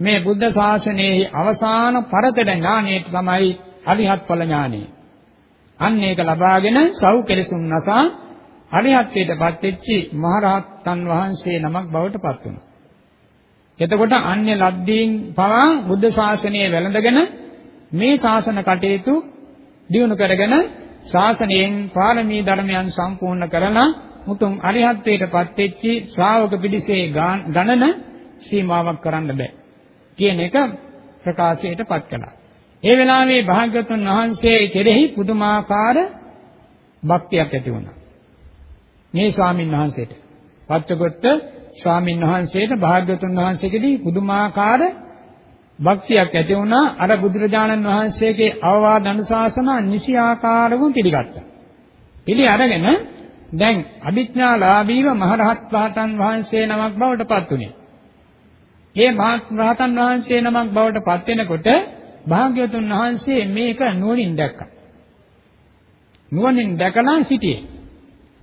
මේ බුද්ධ ශාසනයේ අවසාන පරතර ඥානයේ තමයි අරිහත් ඵල ඥානෙ. අන්න ඒක ලබාගෙන සව් කෙලසුන් නසා අරිහත්ත්වයටපත් වෙච්චි මහරහතන් වහන්සේ නමක් බවට පත් වුණා. එතකොට අන්‍ය ලද්දීන් පවා බුද්ධ ශාසනය වැළඳගෙන මේ ශාසන කටයුතු දියුණු කරගෙන ශාසනයෙන් පාරමී ධර්මයන් සම්පූර්ණ කරලා මුතුන් අරිහත්ත්වයටපත් වෙච්චි ශ්‍රාවක පිළිසේ ගණන සීමාවක් කරන්න බෑ කියන එක ප්‍රකාශයටපත් කළා. ඒ වෙලාවේ භාග්‍යවතුන් වහන්සේ කෙරෙහි පුදුමාකාර භක්තියක් ඇති වුණා. මේ ස්වාමින් වහන්සේට. පච්චගොත්ත ස්වාමින් වහන්සේට භාග්‍යවතුන් වහන්සේගෙදී පුදුමාකාර භක්තියක් ඇති වුණා අර බුදුරජාණන් වහන්සේගේ අවවාද අනුශාසනා නිසි ආකාරව පිළිගත්තා. පිළි අරගෙන දැන් අභිඥාලාභීව මහරහත් වහතන් වහන්සේ නමක් බවට පත් වුණේ. මේ මහරහතන් වහන්සේ නමක් බවට පත් වෙනකොට භාග්‍යවතුන් වහන්සේ මේක නුවණින් දැක්කා. නුවණින් දැකලා සිටියේ.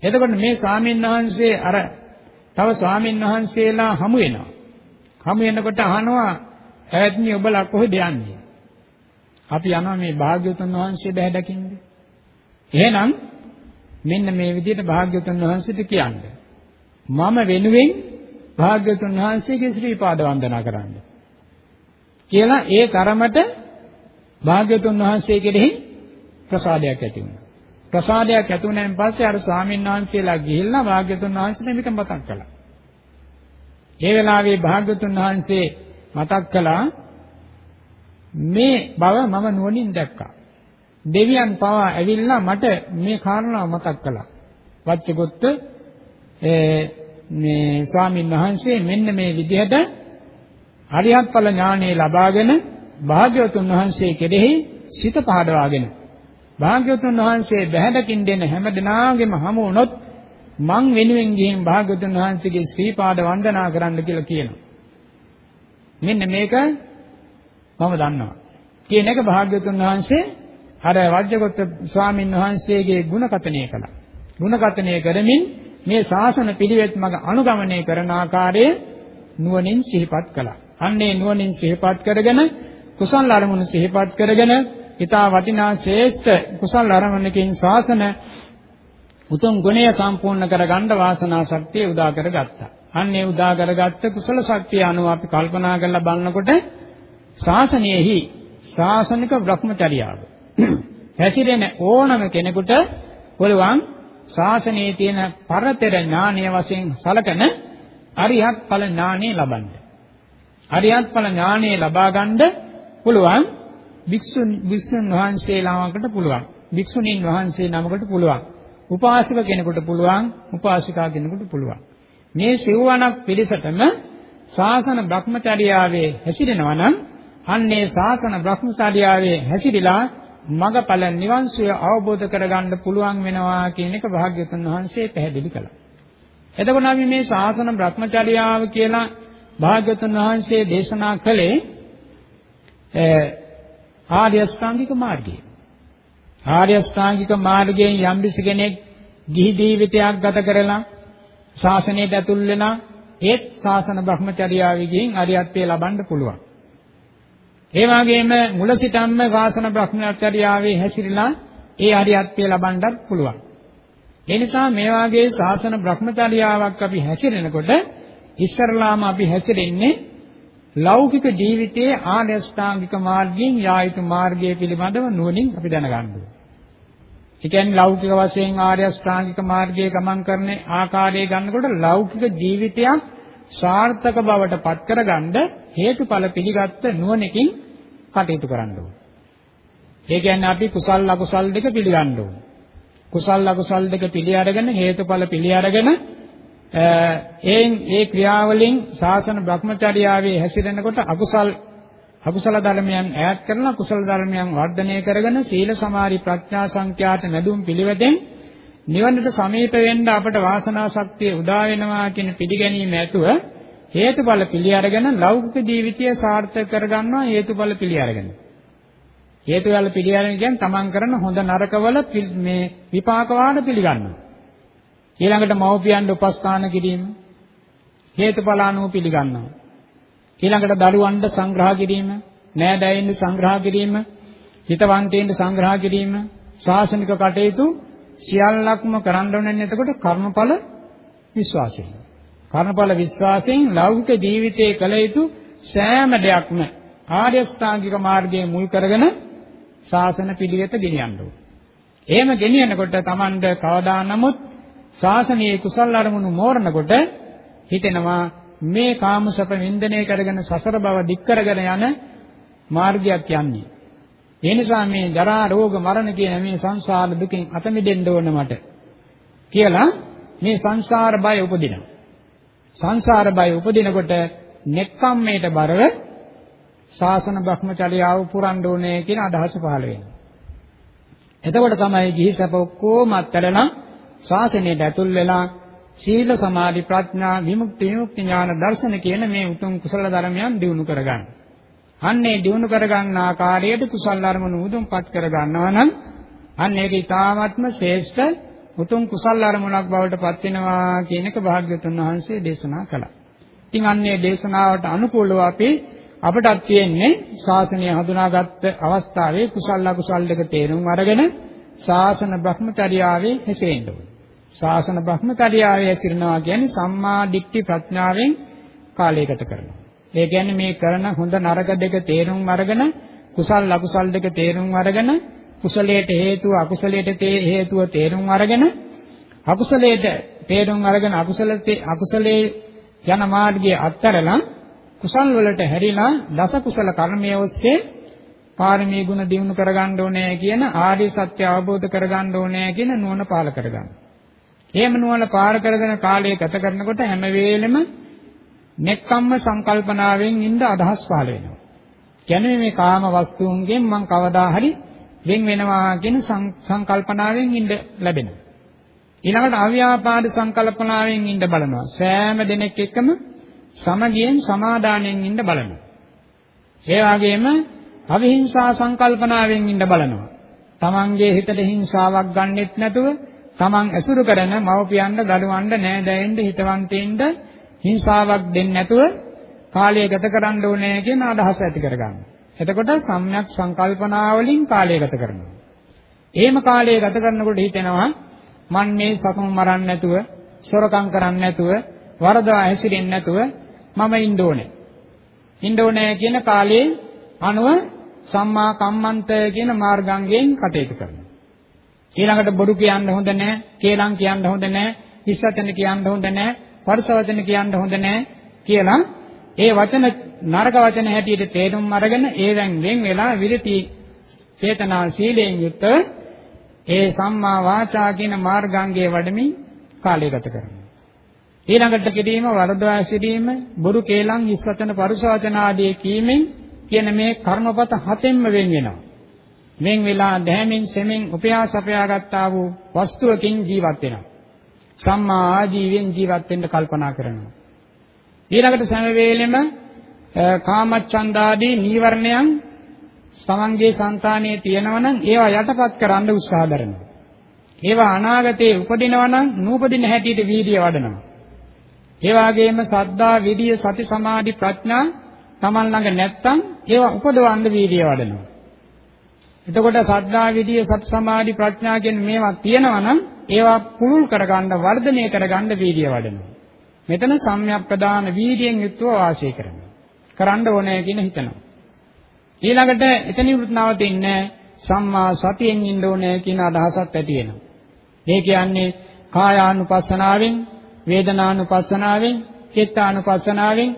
එතකොට මේ ස්වාමීන් වහන්සේ අර තව ස්වාමීන් වහන්සේලා හමු වෙනවා. හමු වෙනකොට අහනවා "ඈත්නි ඔබලා කොහෙද යන්නේ?" අපි යනවා මේ භාග්‍යවතුන් වහන්සේ බැහැ දකින්න. එහෙනම් මෙන්න මේ විදිහට භාග්‍යවතුන් වහන්සේට කියන්නේ. මම වෙනුවෙන් භාග්‍යවතුන් වහන්සේගේ ශ්‍රී පාද වන්දනා කරන්න. කියලා ඒ තරමට භාග්‍යවතුන් වහන්සේ කෙරෙහි ප්‍රසාදයක් ඇති වුණා. ප්‍රසාදයක් ඇති වුණාන් පස්සේ අර ස්වාමීන් වහන්සේලා ගිහිල්ලා භාග්‍යවතුන් වහන්සේට මේක මතක් කළා. ඒ වෙලාවේ භාග්‍යවතුන් වහන්සේ මතක් කළා මේ බව මම නුවණින් දැක්කා. දෙවියන් පවා ඇවිල්ලා මට මේ කාරණාව මතක් කළා. වච්චගොත්ත මේ ස්වාමීන් වහන්සේ මෙන්න මේ විදිහට හරියත් ඵල ඥානෙ ලබාගෙන භාග්‍යවතුන් වහන්සේ කෙරෙහි සිත පහදවාගෙන භාග්‍යවතුන් වහන්සේ බැහැදකින් දෙන හැම දිනාගෙම හමු වුණොත් මං වෙනුවෙන් ගිහින් භාග්‍යවතුන් වහන්සේගේ ශ්‍රී පාද වන්දනා කරන්න කියලා කියනවා. මෙන්න මේක මම දන්නවා. කියන එක භාග්‍යවතුන් වහන්සේ අර වජ්ජගොත්ත ස්වාමින් වහන්සේගේ ಗುಣ කතනය කළා. ಗುಣ කතනය කරමින් මේ ශාසන පිළිවෙත් මඟ අනුගමනය කරන ආකාරය නුවණින් සිහිපත් කළා. අන්නේ නුවණින් සිහිපත් කරගෙන කුසල් අරමුණු සිහිපත් කරගෙන ඊතා වටිනා ශ්‍රේෂ්ඨ කුසල් අරමුණකින් ශාසන උතුම් ගුණය සම්පූර්ණ කරගන්න වාසනා ශක්තිය උදා කරගත්තා. අන්නේ උදා කරගත්ත කුසල ශක්තිය අනුව අපි කල්පනා කරලා බලනකොට ශාසනයෙහි ශාසනික භ්‍රමචර්යාව හැසිරෙන ඕනම කෙනෙකුට පුළුවන් ශාසනයේ තියෙන පරතර ඥානය වශයෙන් සලකන අරිහත් ඵල ඥානය ලබන්න. අරිහත් ඵල ඥානය ලබා ගන්න පුළුවන් භික්ෂුන් භික්ෂුන් වහන්සේලාමකට පුළුවන්. භික්ෂුණීන් වහන්සේ නමකට පුළුවන්. උපාසක කෙනෙකුට පුළුවන්, උපාසිකා කෙනෙකුට පුළුවන්. මේ සිව්වණක් පිළිසතම ශාසන භ්‍රමචර්යාවේ හැසිරෙනවා නම් අන්නේ ශාසන භ්‍රමචර්යාවේ හැසිරීලා මගඵල නිවන් සුවය අවබෝධ කරගන්න පුළුවන් වෙනවා කියන එක භාග්‍යවතුන් වහන්සේ පැහැදිලි කළා. එතකොට අපි මේ ශාසන භ්‍රමචර්යාව කියලා භාග්‍යවතුන් වහන්සේ දේශනා කළේ ආර්ය අෂ්ටාංගික මාර්ගය. ආර්ය අෂ්ටාංගික මාර්ගයෙන් යම් කෙනෙක් ගිහි ජීවිතයක් ගත කරලා ශාසනයට ඇතුල් වෙනා ඒත් ශාසන බ්‍රහ්මචර්යාවේ ගින් අරියත්වයේ ලබන්න පුළුවන්. ඒ වගේම මුල සිටන්ම ශාසන බ්‍රහ්මචර්යාවේ හැසිරලා ඒ අරියත්වයේ ලබන්නත් පුළුවන්. ඒ නිසා මේ වාගේ ශාසන බ්‍රහ්මචර්යාවක් අපි හැසිරෙනකොට ඉස්සරලාම අපි හැසිරෙන්නේ ලෞකික ජීවිතයේ ආර්ය අෂ්ටාංගික මාර්ගයෙන් යා යුතු මාර්ගය පිළිබඳව නුවණින් අපි දැනගන්න ඕනේ. ඒ කියන්නේ ලෞකික වශයෙන් ආර්ය අෂ්ටාංගික මාර්ගයේ ගමන් කරන ආකාරය ගන්නකොට ලෞකික ජීවිතයක් සාර්ථක බවට පත් කරගන්න හේතුඵල පිළිගත්ත නුවණකින් කටයුතු කරන්න ඕනේ. ඒ කියන්නේ අපි කුසල් අකුසල් දෙක පිළිගන්න ඕනේ. කුසල් අකුසල් දෙක පිළි අරගෙන හේතුඵල පිළි අරගෙන එයින් ඒ ක්‍රියාවලින් ශාසන භ්‍රමචර්යාවේ හැසිරෙනකොට අකුසල් අකුසල ධර්මයන් ඈත් කරලා කුසල ධර්මයන් වර්ධනය කරගෙන සීල සමාධි ප්‍රඥා සංඛ්‍යාත නැදුම් පිළිවෙතෙන් නිවනට සමීප වෙන්න අපට වාසනා ශක්තිය උදා වෙනවා කියන පිළිගැනීම ඇතුව හේතුඵල පිළි අරගෙන ලෞකික ජීවිතය සාර්ථක කරගන්නවා හේතුඵල පිළි අරගෙන. හේතුඵල පිළි අරගෙන කියන්නේ තමන් කරන හොඳ නරකවල මේ විපාක වාද පිළිගන්නවා. ඊළඟට මව්පියන්ට උපස්ථාන කිරීම හේතුඵල අනුව පිළිගන්නවා. ඊළඟට දරුවන්ට සංග්‍රහ කිරීම, නෑදෑයින්ට සංග්‍රහ කිරීම, හිතවන්තයින්ට සංග්‍රහ කිරීම, ශාසනික කටයුතු සියල්ලක්ම කරන්න ඕනේ එතකොට කර්මඵල විශ්වාසයෙන්. කර්මඵල විශ්වාසයෙන් ලෞකික ජීවිතයේ කළ යුතු සෑම දෙයක්ම ආර්ය ශ්‍රාංගික මාර්ගයේ මුල් කරගෙන ශාසන පිළිවෙත ගෙනියන්න ඕනේ. එහෙම ගෙනියනකොට Tamand කවදා නමුත් ශාසනීය කුසල් අරමුණු මෝරනකොට හිතෙනවා මේ කාමසප වින්දනය කරගෙන සසර බව දික් කරගෙන යන මාර්ගයක් යන්නේ. ඒ නිසා මේ ජරා රෝග මරණ කියන මේ සංසාර දුකින් අත මිදෙන්න ඕන මට කියලා මේ සංසාර බය උපදිනවා. සංසාර බය උපදිනකොට නෙක්ඛම්මේට බරව ශාසන භ්‍රමචර්යාව පුරන්න ඕනේ කියන අදහස පහළ වෙනවා. එතකොට තමයි ගිහි සැප ඔක්කොම අත්හැරලා ශාසනයට ඇතුල් වෙලා සීල සමාධි ප්‍රඥා විමුක්ති විමුක්ති ඥාන දර්ශන කියන මේ උතුම් කුසල ධර්මයන් දිනු කරගන්න. අන්නේ දිනු කරගන්න ආකාරයට කුසල් අරමුණු උදුම්පත් කරගන්නවා නම් අන්න ඒක ඊ타ත්ම ශ්‍රේෂ්ඨ උතුම් කුසල් අරමුණක් බවට පත් වෙනවා කියන එක භාග්‍යතුන් වහන්සේ දේශනා කළා. ඉතින් අන්නේ දේශනාවට අනුකූලව අපි අපටත් තියෙන්නේ ශාසනය හඳුනාගත්ත අවස්ථාවේ කුසල් අකුසල් දෙක තේරුම් අරගෙන ශාසන බ්‍රහ්මචර්යාවේ හැසිරෙන්න ඕනේ. ශාසන බ්‍රහ්මචර්යාවේ හැසිරෙනවා කියන්නේ සම්මා දිට්ඨි ප්‍රඥාවෙන් කාලය ගත කරනවා. ඒ කියන්නේ මේ කරන හොඳ නරක දෙක තේරුම් අරගෙන කුසල් අකුසල් දෙක තේරුම් අරගෙන කුසලයට හේතුව අකුසලයට හේතුව තේරුම් අරගෙන අකුසලයට තේරුම් අරගෙන අකුසලයේ අකුසලයේ යන මාර්ගයේ අත්හැරලා කුසල් වලට හැරිලා දස කුසල කර්මයේ ඔස්සේ පාරමී ගුණ දිනු කරගන්න ඕනේ කියන ආර්ය සත්‍ය අවබෝධ කරගන්න ඕනේ කියන නුවණ පාල කරගන්න. එහෙම නුවණ පාර කරගෙන කාලය ගත කරනකොට හැම වෙලෙම නෙක්කම්ම සංකල්පනාවෙන් ඉඳ අදහස් පහළ වෙනවා. කියන්නේ මේ කාම වස්තුන්ගෙන් මම කවදා හරි වෙන් වෙනවා කියන සංකල්පනාවෙන් ඉඳ ලැබෙනවා. ඊළඟට අව්‍යාපාද සංකල්පනාවෙන් ඉඳ බලනවා. සෑම දිනෙක එකම සමගියෙන් සමාදානෙන් ඉඳ බලනවා. ඒ වගේම අවිහිංසා සංකල්පනාවෙන් ඉඳ බලනවා. තමන්ගේ හිතට හිංසාවක් ගන්නෙත් නැතුව තමන් ඇසුරු කරන මව්පියන්ට දරුවන්ට නෑදෑයින්ට හිතවන්තයින්ට හිංසාවක් දෙන්නේ නැතුව කාලය ගත කරන්න ඕනේ කියන අදහස ඇති කරගන්න. එතකොට සම්‍යක් සංකල්පනා වලින් කාලය ගත කරනවා. එහෙම කාලය ගත කරනකොට හිතෙනවා මන් මේ සතුන් මරන්නේ නැතුව, සොරකම් කරන්නේ නැතුව, වරදවා හැසිරෙන්නේ නැතුව මම ඉන්න ඕනේ. ඉන්න ඕනේ කියන කාලේ අනුව සම්මා කම්මන්ත කියන මාර්ගාංගයෙන් කටයුතු කරනවා. ඊළඟට බොරු කියන්න හොඳ නැහැ, කේලම් කියන්න හොඳ නැහැ, හිස්සතන කියන්න හොඳ නැහැ, පරුස වචන කියන්න හොඳ නැහැ කියලා ඒ වචන නරක වචන හැටියට තේරුම් අරගෙන ඒවෙන් වෙන් වෙලා විරති චේතනා සීලයෙන් යුක්තව ඒ සම්මා වාචා කියන මාර්ගාංගයේ වඩමින් කාලය ගත කරනවා. ඊළඟට කිරීම වරදවා සිටීම බොරු කේලම් ඉස්වචන පරුසවචන ආදී කීමෙන් කියන මේ කර්මපත හතෙන්ම වෙන් වෙනවා. වෙන් වෙලා දැහැමින් සෙමින් උපයාස අපයාගත්තා වූ වස්තුවකින් ජීවත් වෙනවා. සම්මා ආජීවයෙන් ජීවත් වෙන්න කල්පනා කරනවා. ඊළඟට සෑම වෙලෙම කාමච්ඡන්දාදී නීවරණයන් සමන්ගේ సంతානයේ තියෙනවා නම් ඒවා යටපත් කරන්න උත්සාහ දරනවා. ඒවා අනාගතේ උපදිනවා නම් නූපදින හැටියට වීර්ය වඩනවා. ඒ වගේම සද්ධා, විරිය, සති, සමාධි, ප්‍රඥා Taman ළඟ නැත්තම් ඒවා උපදවන්න වීර්ය වඩනවා. එතකොට සද්ධා, විරිය, සති, සමාධි, ප්‍රඥා කියන මේවා තියෙනවා නම් ඒවා පුළුල් කරගන්න, වර්ධනය කරගන්න වීර්ය වඩනවා. මෙතන සම්‍යක් ප්‍රදාන වීර්යයෙන් යුක්තව වාසය කරනවා. කරන්න ඕනේ කියන හිතනවා. ඊළඟට එතනිනුත් නවතින්නේ සම්මා සතියෙන් ඉන්න ඕනේ කියන අදහසක් ඇති වෙනවා. ඒ කියන්නේ කායානුපස්සනාවෙන්, වේදනානුපස්සනාවෙන්, චිත්තානුපස්සනාවෙන්,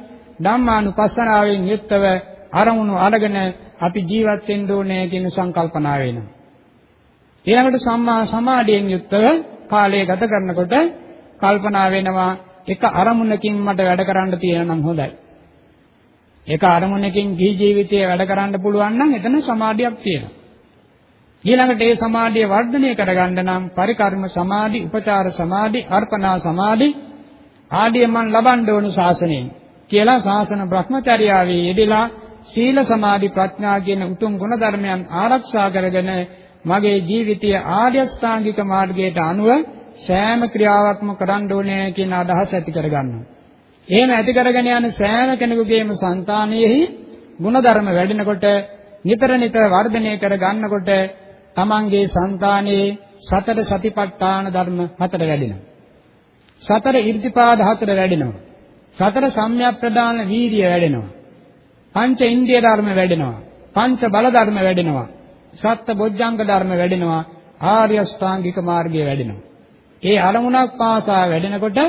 ධම්මානුපස්සනාවෙන් යුක්තව අරමුණු අරගෙන අපි ජීවත් වෙන්න ඕනේ කියන සංකල්පනාව වෙනවා. ඊළඟට සම්මා සමාධියෙන් යුක්තව කාලය ගත කරනකොට කල්පනා වෙනවා එක අරමුණකින් මට වැඩ කරන්න තියෙනවා නම් හොඳයි. එක අරමුණකින් ජී ජීවිතයේ වැඩ කරන්න පුළුවන් නම් එතන සමාධියක් තියෙනවා. ඊළඟට ඒ සමාධිය වර්ධනය කරගන්න නම් පරිකර්ම සමාධි, උපචාර සමාධි, අර්පණා සමාධි ආදී මන් ලබන්න ඕන ශාසනයෙන් කියලා ශාසන භ්‍රමචර්යාවේ යෙදලා සීල සමාධි ප්‍රඥා කියන උතුම් ගුණ ධර්මයන් ආරක්ෂා කරගෙන මගේ ජීවිතයේ ආර්ය ශ්‍රාංගික මාර්ගයට අනුව සෑම ක්‍රියාවක්ම කරන්න ඕනේ කියන අදහස ඇති කරගන්නවා. එහෙම ඇති කරගෙන යන සෑම කෙනෙකුගේම సంతානෙහි ಗುಣධර්ම වැඩෙනකොට නිතර නිතර වර්ධනය කර ගන්නකොට තමන්ගේ సంతානයේ සතර සතිපට්ඨාන ධර්ම හතර වැඩෙනවා. සතර ඉර්ධිපාද හතර වැඩෙනවා. සතර සම්‍යක්ප්‍රදාන වීර්ය වැඩෙනවා. පංච ඉන්ද්‍රිය ධර්ම වැඩෙනවා. පංච බල ධර්ම වැඩෙනවා. සත්ත බොජ්ජංග ධර්ම වැඩෙනවා. ආර්ය අෂ්ටාංගික මාර්ගය වැඩෙනවා. ඒ අරමුණක් පාසා වැඩෙනකොට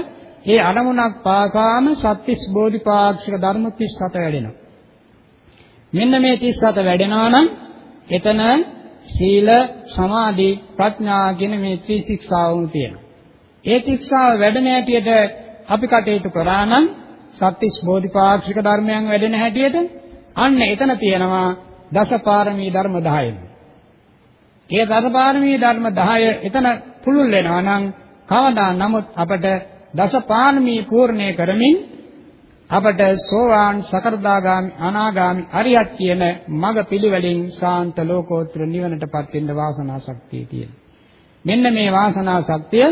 ඒ අරමුණක් පාසාම සත්‍තිස් බෝධිපාක්ෂික ධර්ම 37 වැඩෙනවා. මෙන්න මේ 37 වැඩෙනවා නම් එතන සීල සමාධි ප්‍රඥා කියන මේ ත්‍රිශික්ෂාවම තියෙනවා. ඒ ත්‍රිශික්ෂාව වැඩෙන හැටියට අපි කටයුතු කරා නම් සත්‍තිස් බෝධිපාක්ෂික ධර්මයන් වැඩෙන හැටියට අන්න එතන තියෙනවා දසපාරමී ධර්ම 10. ඒ දසපාරමී ධර්ම 10 එතන පුළුල් වෙනවා නම් කවදා නමුත් අපට දසපාරමී පූර්ණය කරමින් අපට සෝවාන් සකර්දාගාමි අනාගාමි අරියත් කියන මඟ පිළිවෙලින් ශාන්ත ලෝකෝත්තර නිවනටපත් වෙන්න වාසනා ශක්තිය තියෙනවා. මෙන්න මේ වාසනා ශක්තිය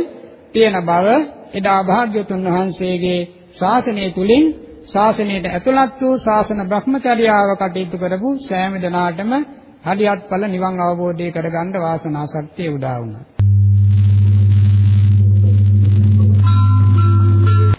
තියෙන බව එදා භාග්‍යවතුන් වහන්සේගේ ශාසනය තුලින් ශාසනයට ඇතුළත් වූ ශාසන භ්‍රමචර්යාව කටයුතු කරපු සෑම දිනාටම හරියත් ඵල නිවන් අවබෝධය කරගන්න වාසනා ශක්තිය උදා වුණා.